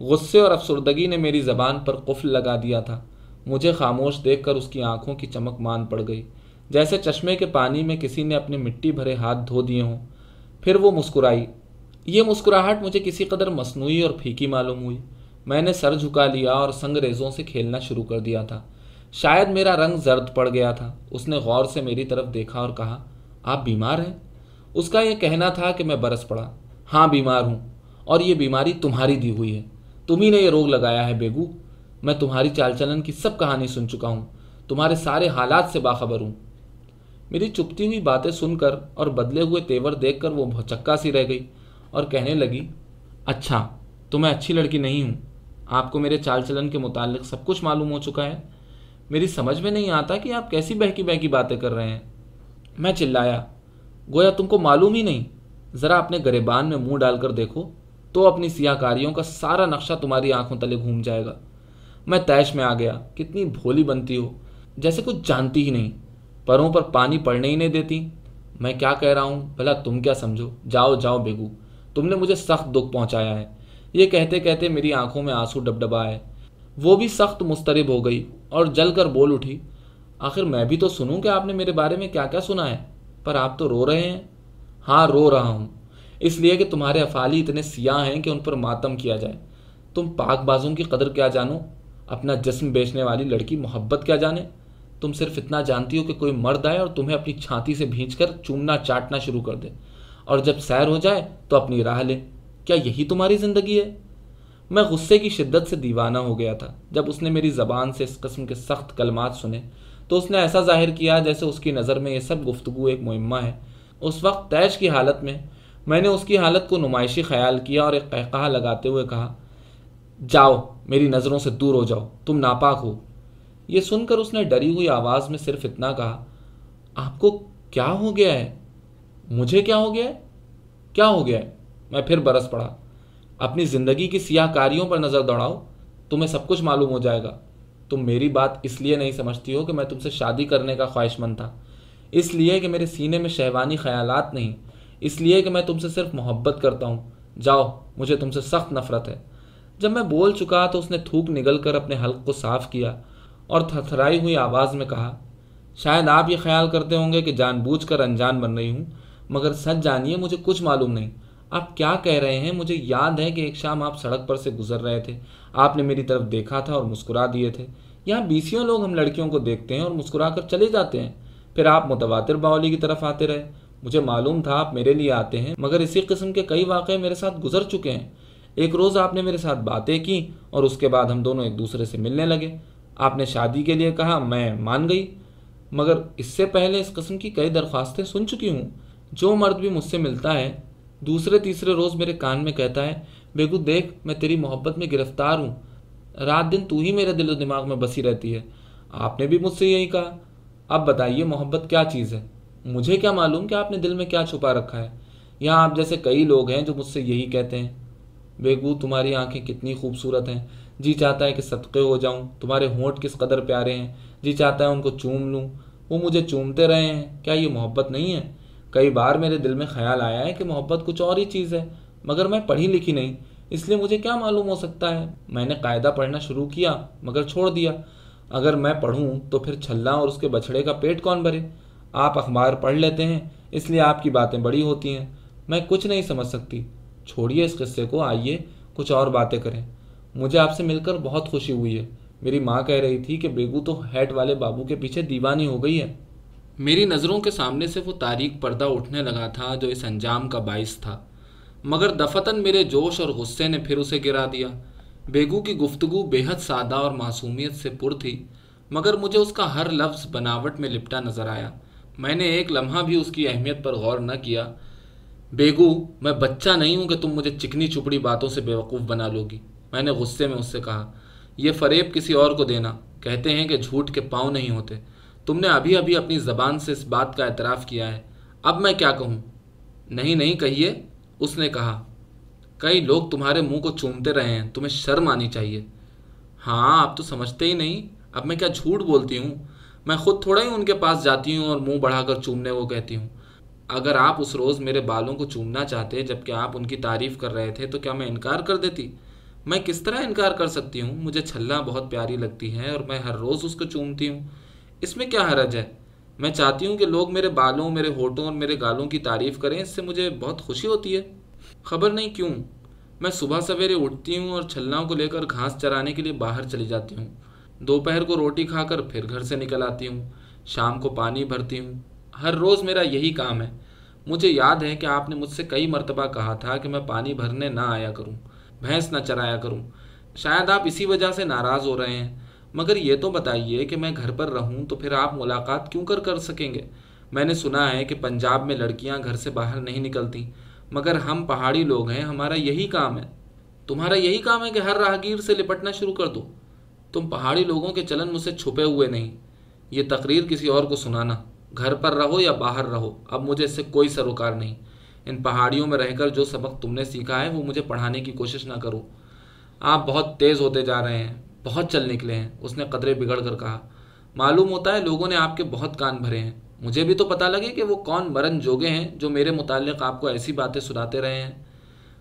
غصے اور افسردگی نے میری زبان پر قفل لگا دیا تھا۔ مجھے خاموش دیکھ کر اس کی آنکھوں کی چمک مان پڑ گئی۔ جیسے چشمے کے پانی میں کسی نے اپنے مٹی بھرے ہاتھ دھو دیے ہوں۔ پھر وہ مسکرائی۔ یہ مسکراہٹ مجھے کسی قدر مصنوعی اور پھیکی معلوم ہوئی۔ میں نے سر جھکا لیا اور سنگ ریزوں سے کھیلنا شروع کر دیا تھا۔ شاید میرا رنگ زرد پڑ گیا تھا۔ اس نے غور سے میری طرف دیکھا اور کہا، آپ بیمار ہیں؟ اس کا یہ کہنا تھا کہ میں برس پڑا۔ ہاں بیمار ہوں اور یہ بیماری تمہاری دی ہوئی ہے۔ تم ہی نے یہ روگ لگایا ہے، بیگو۔ میں تمہاری چال چلن کی سب کہانی سن چکا ہوں۔ تمہارے سارے حالات سے باخبر ہوں۔ میری چپتی ہوئی باتیں سن کر اور بدلے ہوئے تیور دیکھ کر وہ بھچکا سی رہ گئی۔ اور کہنے لگی اچھا تو میں اچھی لڑکی نہیں ہوں۔ آپ کو میرے چال چلن کے متعلق سب کچھ معلوم ہو چکا ہے۔ میری سمجھ میں نہیں آتا کہ آپ کیسی بہکی بہکی باتیں کر رہے ہیں۔ میں چلایا۔ گویا تم کو معلوم ہی نہیں۔ ذرا اپنے گریبان میں منہ ڈال کر دیکھو تو اپنی سیاہ کاریوں کا سارا نقشہ تمہاری آنکھوں تلے گھوم جائے گا۔ میں تیش میں آ گیا۔ کتنی بھولی بنتی ہو۔ جیسے کچھ جانتی ہی نہیں۔ پروں پر پانی پڑنے ہی نہیں دیتی۔ میں کیا کہہ رہا ہوں؟ بھلا تم کیا سمجھو؟ جاؤ جاؤ بیگو تم نے مجھے سخت دکھ پہنچایا ہے۔ یہ کہتے کہتے میری آنکھوں میں آنسو ڈب ڈبا ہے وہ بھی سخت مسترب ہو گئی اور جل کر بول اٹھی۔ آخر میں بھی تو سنوں کہ آپ نے میرے بارے میں کیا کیا سنا ہے، پر آپ تو رو رہے ہیں۔ ہاں رو رہا ہوں۔ اس لیے کہ تمہارے افالی اتنے سیاہ ہیں کہ ان پر ماتم کیا جائے۔ تم پاک بازوں کی قدر کیا جانو؟ اپنا جسم بیچنے والی لڑکی محبت کیا جانے؟ تم صرف اتنا جانتی ہو کہ کوئی مرد آئے اور تمہیں اپنی چھاتی سے بھینچ کر چومنا چاٹنا شروع کر دے۔ اور جب سیر ہو جائے تو اپنی راہ لے۔ کیا یہی تمہاری زندگی ہے؟ میں غصے کی شدت سے دیوانہ ہو گیا تھا۔ جب اس نے میری زبان سے اس قسم کے سخت کلمات سنے تو اس نے ایسا ظاہر کیا جیسے اس کی نظر میں یہ سب گفتگو ایک مہمہ ہے۔ اس وقت تیش کی حالت میں میں نے اس کی حالت کو نمائشی خیال کیا اور ایک قہقہ لگاتے ہوئے کہا، جاؤ، میری نظروں سے دور ہو جاؤ، تم ناپاک ہو۔ یہ سن کر اس نے ڈری ہوئی آواز میں صرف اتنا کہا، آپ کو کیا ہو گیا ہے؟ مجھے کیا ہو گیا؟ ہے کیا ہو گیا؟ ہے میں پھر برس پڑا۔ اپنی زندگی کی سیاہ کاریوں پر نظر دوڑاؤ، تمہیں سب کچھ معلوم ہو جائے گا۔ تم میری بات اس لیے نہیں سمجھتی ہو کہ میں تم سے شادی کرنے کا خواہش مند تھا۔ اس لیے کہ میرے سینے میں شہوانی خیالات نہیں۔ اس لیے کہ میں تم سے صرف محبت کرتا ہوں۔ جاؤ، مجھے تم سے سخت نفرت ہے۔ جب میں بول چکا تو اس نے تھوک نگل کر اپنے حلق کو صاف کیا اور تھرتھرائی ہوئی آواز میں کہا، شاید آپ یہ خیال کرتے ہوں گے کہ جان بوجھ کر انجان بن رہی ہوں۔ مگر سچ جانیے مجھے کچھ معلوم نہیں۔ آپ کیا کہہ رہے ہیں؟ مجھے یاد ہے کہ ایک شام آپ سڑک پر سے گزر رہے تھے۔ آپ نے میری طرف دیکھا تھا اور مسکرا دیے تھے۔ یہاں بیسیوں لوگ ہم لڑکیوں کو دیکھتے ہیں اور مسکرا کر چلے جاتے ہیں۔ پھر آپ متواتر باولی کی طرف آتے رہے۔ مجھے معلوم تھا آپ میرے لیے آتے ہیں، مگر اسی قسم کے کئی واقعے میرے ساتھ گزر چکے ہیں۔ ایک روز آپ نے میرے ساتھ باتیں کی اور اس کے بعد ہم دونوں ایک دوسرے سے ملنے لگے۔ آپ نے شادی کے لیے کہا، میں مان گئی، مگر اس سے پہلے اس قسم کی کئی درخواستیں سن چکی ہوں۔ جو مرد بھی مجھ سے ملتا ہے، دوسرے تیسرے روز میرے کان میں کہتا ہے بیگو دیکھ، میں تیری محبت میں گرفتار ہوں۔ رات دن تو ہی میرے دل و دماغ میں بسی رہتی ہے۔ آپ نے بھی مجھ سے یہی کہا۔ اب بتائیے محبت کیا چیز ہے؟ مجھے کیا معلوم کہ آپ نے دل میں کیا چھپا رکھا ہے؟ یہاں آپ جیسے کئی لوگ ہیں جو مجھ سے یہی کہتے ہیں۔ بیگو تمہاری آنکھیں کتنی خوبصورت ہیں۔ جی چاہتا ہے کہ صدقے ہو جاؤں۔ تمہارے ہونٹ کس قدر پیارے ہیں۔ جی چاہتا ہے ان کو چوم لوں۔ وہ مجھے چومتے رہے ہیں۔ کیا یہ محبت نہیں ہے؟ کئی بار میرے دل میں خیال آیا ہے کہ محبت کچھ اور ہی چیز ہے، مگر میں پڑھی لکھی نہیں، اس لیے مجھے کیا معلوم ہو سکتا ہے؟ میں نے قاعدہ پڑھنا شروع کیا، مگر چھوڑ دیا۔ اگر میں پڑھوں تو پھر چھلا اور اس کے بچھڑے کا پیٹ کون بھرے؟ آپ اخبار پڑھ لیتے ہیں، اس لیے آپ کی باتیں بڑی ہوتی ہیں۔ میں کچھ نہیں سمجھ سکتی۔ چھوڑیے اس قصے کو، آئیے کچھ اور باتیں کریں۔ مجھے آپ سے مل کر بہت خوشی ہوئی ہے۔ میری ماں کہہ رہی تھی کہ بیگو تو ہیٹ والے بابو کے پیچھے دیوانی ہو گئی ہے۔ میری نظروں کے سامنے سے وہ تاریخ پردہ اٹھنے لگا تھا جو اس انجام کا باعث تھا۔ مگر دفتن میرے جوش اور غصے نے پھر اسے گرا دیا۔ بیگو کی گفتگو بے حد سادہ اور معصومیت سے پر تھی، مگر مجھے اس کا ہر لفظ بناوٹ میں لپٹا نظر آیا۔ میں نے ایک لمحہ بھی اس کی اہمیت پر غور نہ کیا۔ بیگو، میں بچہ نہیں ہوں کہ تم مجھے چکنی چپڑی باتوں سے بیوقوف بنا لو گی میں نے غصے میں اس سے کہا، یہ فریب کسی اور کو دینا۔ کہتے ہیں کہ جھوٹ کے پاؤں نہیں ہوتے۔ تم نے ابھی ابھی اپنی زبان سے اس بات کا اعتراف کیا ہے۔ اب میں کیا کہوں؟ نہیں نہیں کہیے، اس نے کہا۔ کئی لوگ تمہارے منہ کو چومتے رہے ہیں، تمہیں شرم آنی چاہیے۔ ہاں آپ تو سمجھتے ہی نہیں۔ اب میں کیا جھوٹ بولتی ہوں؟ میں خود تھوڑا ہی ان کے پاس جاتی ہوں اور منہ بڑھا کر چومنے کو کہتی ہوں۔ اگر آپ اس روز میرے بالوں کو چومنا چاہتے جبکہ آپ ان کی تعریف کر رہے تھے، تو کیا میں انکار کر دیتی؟ میں کس طرح انکار کر سکتی ہوں؟ مجھے چھلا بہت پیاری لگتی ہے اور میں ہر روز اس کو چومتی ہوں۔ اس میں کیا حرج ہے؟ میں چاہتی ہوں کہ لوگ میرے بالوں، میرے ہوٹوں اور میرے گالوں کی تعریف کریں، اس سے مجھے بہت خوشی ہوتی ہے۔ خبر نہیں کیوں؟ میں صبح سویرے اٹھتی ہوں اور چھلاؤں کو لے کر گھاس چرانے کے لیے باہر چلی جاتی ہوں۔ دوپہر کو روٹی کھا کر پھر گھر سے نکل آتی ہوں۔ شام کو پانی بھرتی ہوں۔ ہر روز میرا یہی کام ہے۔ مجھے یاد ہے کہ آپ نے مجھ سے کئی مرتبہ کہا تھا کہ میں پانی بھرنے نہ آیا کروں، بھینس نہ چرایا کروں۔ شاید آپ اسی وجہ سے ناراض ہو رہے ہیں۔ مگر یہ تو بتائیے کہ میں گھر پر رہوں تو پھر آپ ملاقات کیوں کر کر سکیں گے؟ میں نے سنا ہے کہ پنجاب میں لڑکیاں گھر سے باہر نہیں نکلتی مگر ہم پہاڑی لوگ ہیں، ہمارا یہی کام ہے۔ تمہارا یہی کام ہے کہ ہر راہگیر سے لپٹنا شروع کر دو۔ تم پہاڑی لوگوں کے چلن مجھ سے چھپے ہوئے نہیں۔ یہ تقریر کسی اور کو سنانا۔ گھر پر رہو یا باہر رہو، اب مجھے اس سے کوئی سروکار نہیں۔ ان پہاڑیوں میں رہ کر جو سبق تم نے سیکھا ہے، وہ مجھے پڑھانے کی کوشش نہ کرو۔ آپ بہت تیز ہوتے جا رہے ہیں۔ بہت چل نکلے ہیں، اس نے قدرے بگڑ کر کہا، معلوم ہوتا ہے لوگوں نے آپ کے بہت کان بھرے ہیں۔ مجھے بھی تو پتہ لگے کہ وہ کون مرن جوگے ہیں جو میرے متعلق آپ کو ایسی باتیں سناتے رہے ہیں۔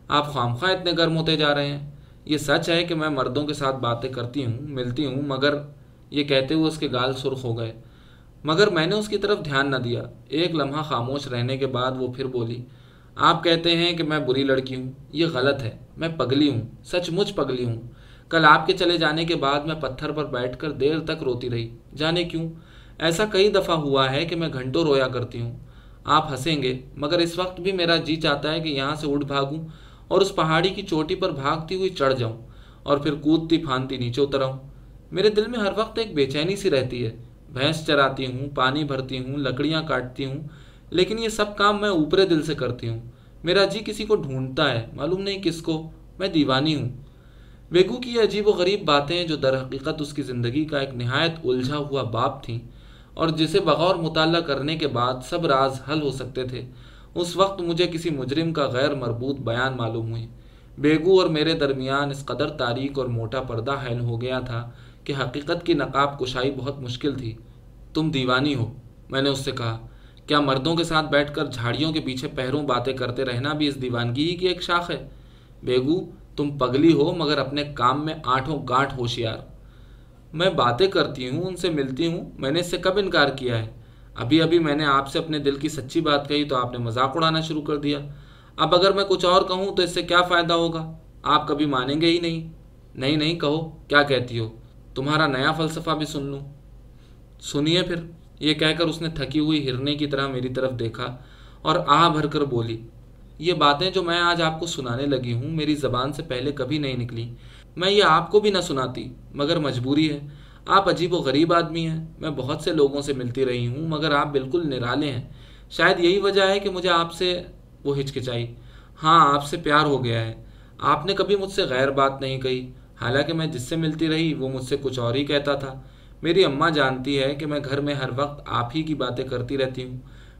آپ خام خواہ اتنے گرم ہوتے جا رہے ہیں۔ یہ سچ ہے کہ میں مردوں کے ساتھ باتیں کرتی ہوں، ملتی ہوں، مگر یہ کہتے ہوئے اس کے گال سرخ ہو گئے۔ مگر میں نے اس کی طرف دھیان نہ دیا۔ ایک لمحہ خاموش رہنے کے بعد وہ پھر بولی، آپ کہتے ہیں کہ میں بری لڑکی ہوں، یہ غلط ہے، میں پگلی ہوں، سچ مچ پگلی ہوں۔ کل آپ کے چلے جانے کے بعد میں پتھر پر بیٹھ کر دیر تک روتی رہی۔ جانے کیوں؟ ایسا کئی دفعہ ہوا ہے کہ میں گھنٹوں رویا کرتی ہوں۔ آپ ہنسیں گے، مگر اس وقت بھی میرا جی چاہتا ہے کہ یہاں سے اٹھ بھاگوں اور اس پہاڑی کی چوٹی پر بھاگتی ہوئی چڑھ جاؤں اور پھر کودتی پھاندتی نیچے اتر آؤں میرے دل میں ہر وقت ایک بے چینی سی رہتی ہے۔ بھینس چراتی ہوں، پانی بھرتی ہوں، لکڑیاں کاٹتی ہوں، لیکن یہ سب کام میں اوپرے دل سے کرتی ہوں۔ میرا جی کسی کو ڈھونڈتا ہے، معلوم نہیں کس کو۔ میں دیوانی ہوں۔ ویگو کی یہ عجیب و غریب باتیں جو در حقیقت اس کی زندگی کا ایک نہایت الجھا ہوا باپ تھیں اور جسے بغور مطالعہ کرنے کے بعد سب راز حل ہو سکتے تھے، اس وقت مجھے کسی مجرم کا غیر مربوط بیان معلوم ہوئی بیگو اور میرے درمیان اس قدر تاریخ اور موٹا پردہ حل ہو گیا تھا کہ حقیقت کی نقاب کشائی بہت مشکل تھی۔ تم دیوانی ہو، میں نے اس سے کہا۔ کیا مردوں کے ساتھ بیٹھ کر جھاڑیوں کے پیچھے پہروں باتیں کرتے رہنا بھی اس دیوانگی ہی کی ایک شاخ ہے؟ بیگو تم پگلی ہو مگر اپنے کام میں آٹھوں گانٹھ ہوشیار۔ میں باتیں کرتی ہوں، ان سے ملتی ہوں۔ میں نے اس سے کب انکار کیا ہے؟ ابھی ابھی میں نے آپ سے اپنے دل کی سچی بات کہی تو آپ نے مذاق اڑانا شروع کر دیا۔ اب اگر میں کچھ اور کہوں تو اس سے کیا فائدہ ہوگا؟ آپ کبھی مانیں گے ہی نہیں۔ نہیں نہیں، کہو۔ کیا کہتی ہو؟ تمہارا نیا فلسفہ بھی سن لوں۔ سنیے پھر۔ یہ کہہ کر اس نے تھکی ہوئی ہرنے کی طرح میری طرف دیکھا اور آہ بھر کر بولی۔ یہ باتیں جو میں آج آپ کو سنانے لگی ہوں میری زبان سے پہلے کبھی نہیں نکلی۔ میں یہ آپ کو بھی نہ سناتی، مگر مجبوری ہے۔ آپ عجیب و غریب آدمی ہیں۔ میں بہت سے لوگوں سے ملتی رہی ہوں، مگر آپ بالکل نرالے ہیں۔ شاید یہی وجہ ہے کہ مجھے آپ سے وہ ہچکچائی۔ ہاں آپ سے پیار ہو گیا ہے۔ آپ نے کبھی مجھ سے غیر بات نہیں کہی۔ حالانکہ میں جس سے ملتی رہی، وہ مجھ سے کچھ اور ہی کہتا تھا۔ میری اماں جانتی ہے کہ میں گھر میں ہر وقت آپ ہی کی باتیں کرتی رہتی ہوں۔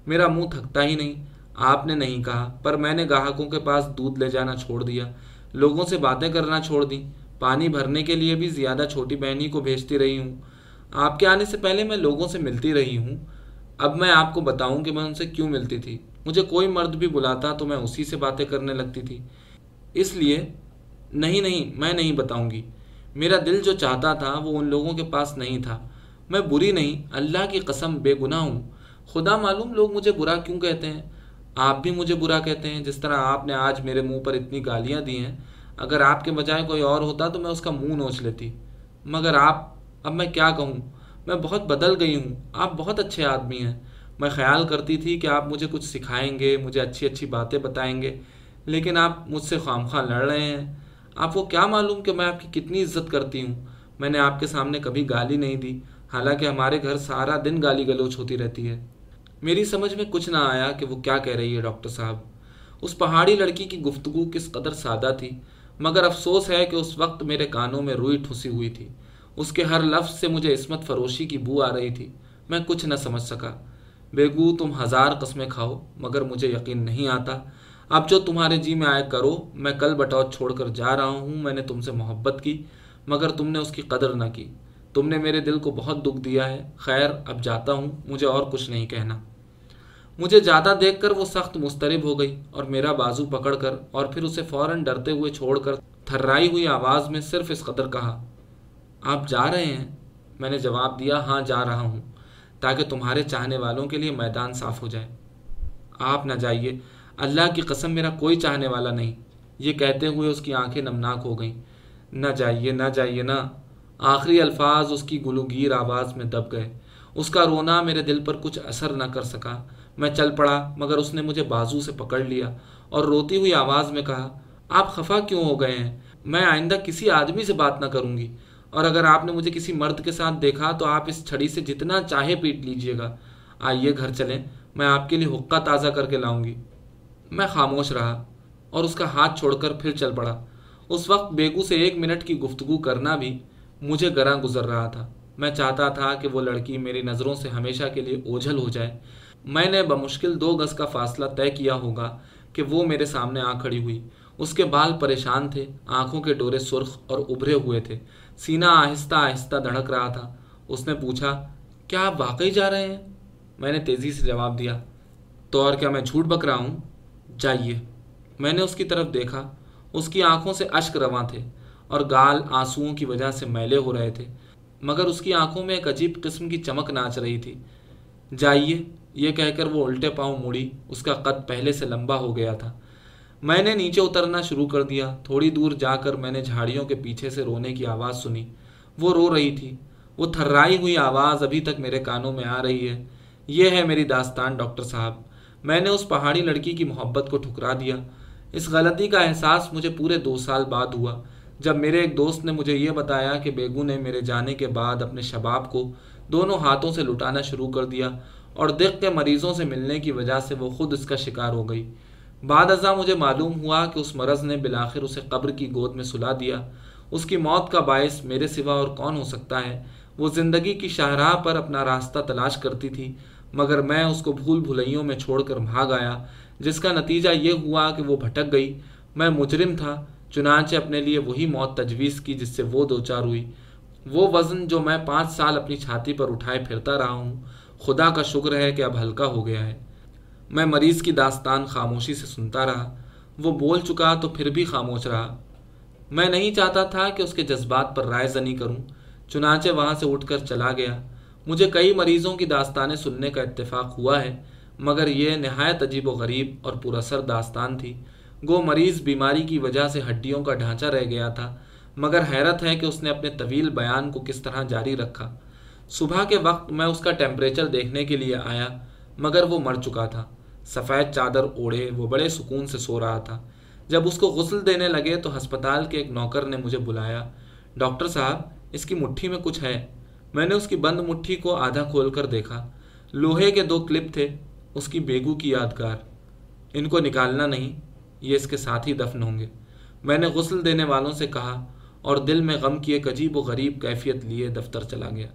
میرا منہ تھکتا ہی نہیں۔ آپ نے نہیں کہا، پر میں نے گاہکوں کے پاس دودھ لے جانا چھوڑ دیا، لوگوں سے باتیں کرنا چھوڑ دی پانی بھرنے کے لیے بھی زیادہ چھوٹی بہنی کو بھیجتی رہی ہوں۔ آپ کے آنے سے پہلے میں لوگوں سے ملتی رہی ہوں۔ اب میں آپ کو بتاؤں کہ میں ان سے کیوں ملتی تھی۔ مجھے کوئی مرد بھی بلاتا تو میں اسی سے باتیں کرنے لگتی تھی۔ اس لیے نہیں نہیں، میں نہیں بتاؤں گی۔ میرا دل جو چاہتا تھا وہ ان لوگوں کے پاس نہیں تھا۔ میں بری نہیں، اللہ کی قسم بے گناہ ہوں۔ خدا معلوم لوگ مجھے برا کیوں کہتے ہیں؟ آپ بھی مجھے برا کہتے ہیں، جس طرح آپ نے آج میرے منہ پر اتنی گالیاں دی ہیں۔ اگر آپ کے بجائے کوئی اور ہوتا تو میں اس کا منہ نوچ لیتی۔ مگر آپ، اب میں کیا کہوں؟ میں بہت بدل گئی ہوں۔ آپ بہت اچھے آدمی ہیں۔ میں خیال کرتی تھی کہ آپ مجھے کچھ سکھائیں گے، مجھے اچھی اچھی باتیں بتائیں گے، لیکن آپ مجھ سے خام خواہ لڑ رہے ہیں۔ آپ کو کیا معلوم کہ میں آپ کی کتنی عزت کرتی ہوں؟ میں نے آپ کے سامنے کبھی گالی نہیں دی۔ حالانکہ ہمارے گھر سارا دن گالی گلوچ ہوتی رہتی ہے۔ میری سمجھ میں کچھ نہ آیا کہ وہ کیا کہہ رہی ہے ڈاکٹر صاحب۔ اس پہاڑی لڑکی کی گفتگو کس قدر سادہ تھی، مگر افسوس ہے کہ اس وقت میرے کانوں میں روئی ٹھسی ہوئی تھی۔ اس کے ہر لفظ سے مجھے عصمت فروشی کی بو آ رہی تھی۔ میں کچھ نہ سمجھ سکا۔ بیگو، تم ہزار قسمیں کھاؤ، مگر مجھے یقین نہیں آتا۔ اب جو تمہارے جی میں آئے کرو، میں کل بٹاؤ چھوڑ کر جا رہا ہوں، میں نے تم سے محبت کی، مگر تم نے اس کی قدر نہ کی۔ تم نے میرے دل کو بہت دکھ دیا ہے۔ خیر، اب جاتا ہوں، مجھے اور کچھ نہیں کہنا۔ مجھے زیادہ دیکھ کر وہ سخت مسترب ہو گئی اور میرا بازو پکڑ کر اور پھر اسے فوراً ڈرتے ہوئے چھوڑ کر تھرائی ہوئی آواز میں صرف اس قدر کہا، آپ جا رہے ہیں؟ میں نے جواب دیا ہاں جا رہا ہوں، تاکہ تمہارے چاہنے والوں کے لیے میدان صاف ہو جائے۔ آپ نہ جائیے، اللہ کی قسم میرا کوئی چاہنے والا نہیں۔ یہ کہتے ہوئے اس کی آنکھیں نمناک ہو گئیں۔ نہ جائیے نہ جائیے، نہ۔ آخری الفاظ اس کی گلوگیر آواز میں دب گئے۔ اس کا رونا میرے دل پر کچھ اثر نہ کر سکا۔ میں چل پڑا، مگر اس نے مجھے بازو سے پکڑ لیا اور روتی ہوئی آواز میں کہا، آپ خفا کیوں ہو گئے ہیں؟ میں آئندہ کسی آدمی سے بات نہ کروں گی۔ اور اگر آپ نے مجھے کسی مرد کے ساتھ دیکھا تو آپ اس چھڑی سے جتنا چاہے پیٹ لیجیے گا۔ آئیے گھر چلیں، میں آپ کے لیے حقہ تازہ کر کے لاؤں گی۔ میں خاموش رہا اور اس کا ہاتھ چھوڑ کر پھر چل پڑا۔ اس وقت بیگو سے ایک منٹ کی گفتگو کرنا بھی مجھے گراں گزر رہا تھا۔ میں چاہتا تھا کہ وہ لڑکی میری نظروں سے ہمیشہ کے لیے اوجھل ہو جائے۔ میں نے بمشکل دو گز کا فاصلہ طے کیا ہوگا کہ وہ میرے سامنے آ کھڑی ہوئی۔ اس کے بال پریشان تھے، آنکھوں کے ڈورے سرخ اور ابھرے ہوئے تھے۔ سینہ آہستہ آہستہ دھڑک رہا تھا۔ اس نے پوچھا، کیا آپ واقعی جا رہے ہیں؟ میں نے تیزی سے جواب دیا، تو اور کیا میں جھوٹ بک رہا ہوں؟ جائیے۔ میں نے اس کی طرف دیکھا۔ اس کی آنکھوں سے اشک رواں تھے اور گال آنسوؤں کی وجہ سے میلے ہو رہے تھے، مگر اس کی آنکھوں میں ایک عجیب قسم کی چمک ناچ رہی تھی۔ جائیے۔ یہ کہہ کر وہ الٹے پاؤں مڑی اس کا قد پہلے سے لمبا ہو گیا تھا۔ میں نے نیچے اترنا شروع کر دیا۔ تھوڑی دور جا کر میں نے جھاڑیوں کے پیچھے سے رونے کی آواز سنی۔ وہ رو رہی تھی۔ وہ تھرائی ہوئی آواز ابھی تک میرے کانوں میں آ رہی ہے۔ یہ ہے میری داستان، ڈاکٹر صاحب۔ میں نے اس پہاڑی لڑکی کی محبت کو ٹھکرا دیا۔ اس غلطی کا احساس مجھے پورے دو سال بعد ہوا۔ جب میرے ایک دوست نے مجھے یہ بتایا کہ بیگو نے میرے جانے کے بعد اپنے شباب کو دونوں ہاتھوں سے لٹانا شروع کر دیا۔ اور دق کے مریضوں سے ملنے کی وجہ سے وہ خود اس کا شکار ہو گئی۔ بعد ازاں مجھے معلوم ہوا کہ اس مرض نے بلاخر اسے قبر کی گود میں سلا دیا۔ اس کی موت کا باعث میرے سوا اور کون ہو سکتا ہے؟ وہ زندگی کی شاہراہ پر اپنا راستہ تلاش کرتی تھی، مگر میں اس کو بھول بھلائیوں میں چھوڑ کر بھاگ آیا، جس کا نتیجہ یہ ہوا کہ وہ بھٹک گئی۔ میں مجرم تھا، چنانچہ اپنے لیے وہی موت تجویز کی جس سے وہ دو چار ہوئی۔ وہ وزن جو میں پانچ سال اپنی چھاتی پر اٹھائے پھرتا رہا ہوں خدا کا شکر ہے کہ اب ہلکا ہو گیا ہے۔ میں مریض کی داستان خاموشی سے سنتا رہا۔ وہ بول چکا تو پھر بھی خاموش رہا۔ میں نہیں چاہتا تھا کہ اس کے جذبات پر رائے زنی کروں، چنانچہ وہاں سے اٹھ کر چلا گیا۔ مجھے کئی مریضوں کی داستانیں سننے کا اتفاق ہوا ہے، مگر یہ نہایت عجیب و غریب اور پراسر داستان تھی۔ گو مریض بیماری کی وجہ سے ہڈیوں کا ڈھانچہ رہ گیا تھا، مگر حیرت ہے کہ اس نے اپنے طویل بیان کو کس طرح جاری رکھا۔ صبح کے وقت میں اس کا ٹیمپریچر دیکھنے کے لیے آیا، مگر وہ مر چکا تھا۔ سفید چادر اوڑھے، وہ بڑے سکون سے سو رہا تھا۔ جب اس کو غسل دینے لگے تو ہسپتال کے ایک نوکر نے مجھے بلایا، ڈاکٹر صاحب، اس کی مٹھی میں کچھ ہے۔ میں نے اس کی بند مٹھی کو آدھا کھول کر دیکھا۔ لوہے کے دو کلپ تھے، اس کی بیگو کی یادگار۔ ان کو نکالنا نہیں، یہ اس کے ساتھ ہی دفن ہوں گے۔ میں نے غسل دینے والوں سے کہا اور دل میں غم کی ایک عجیب و غریب کیفیت لیے دفتر چلا گیا۔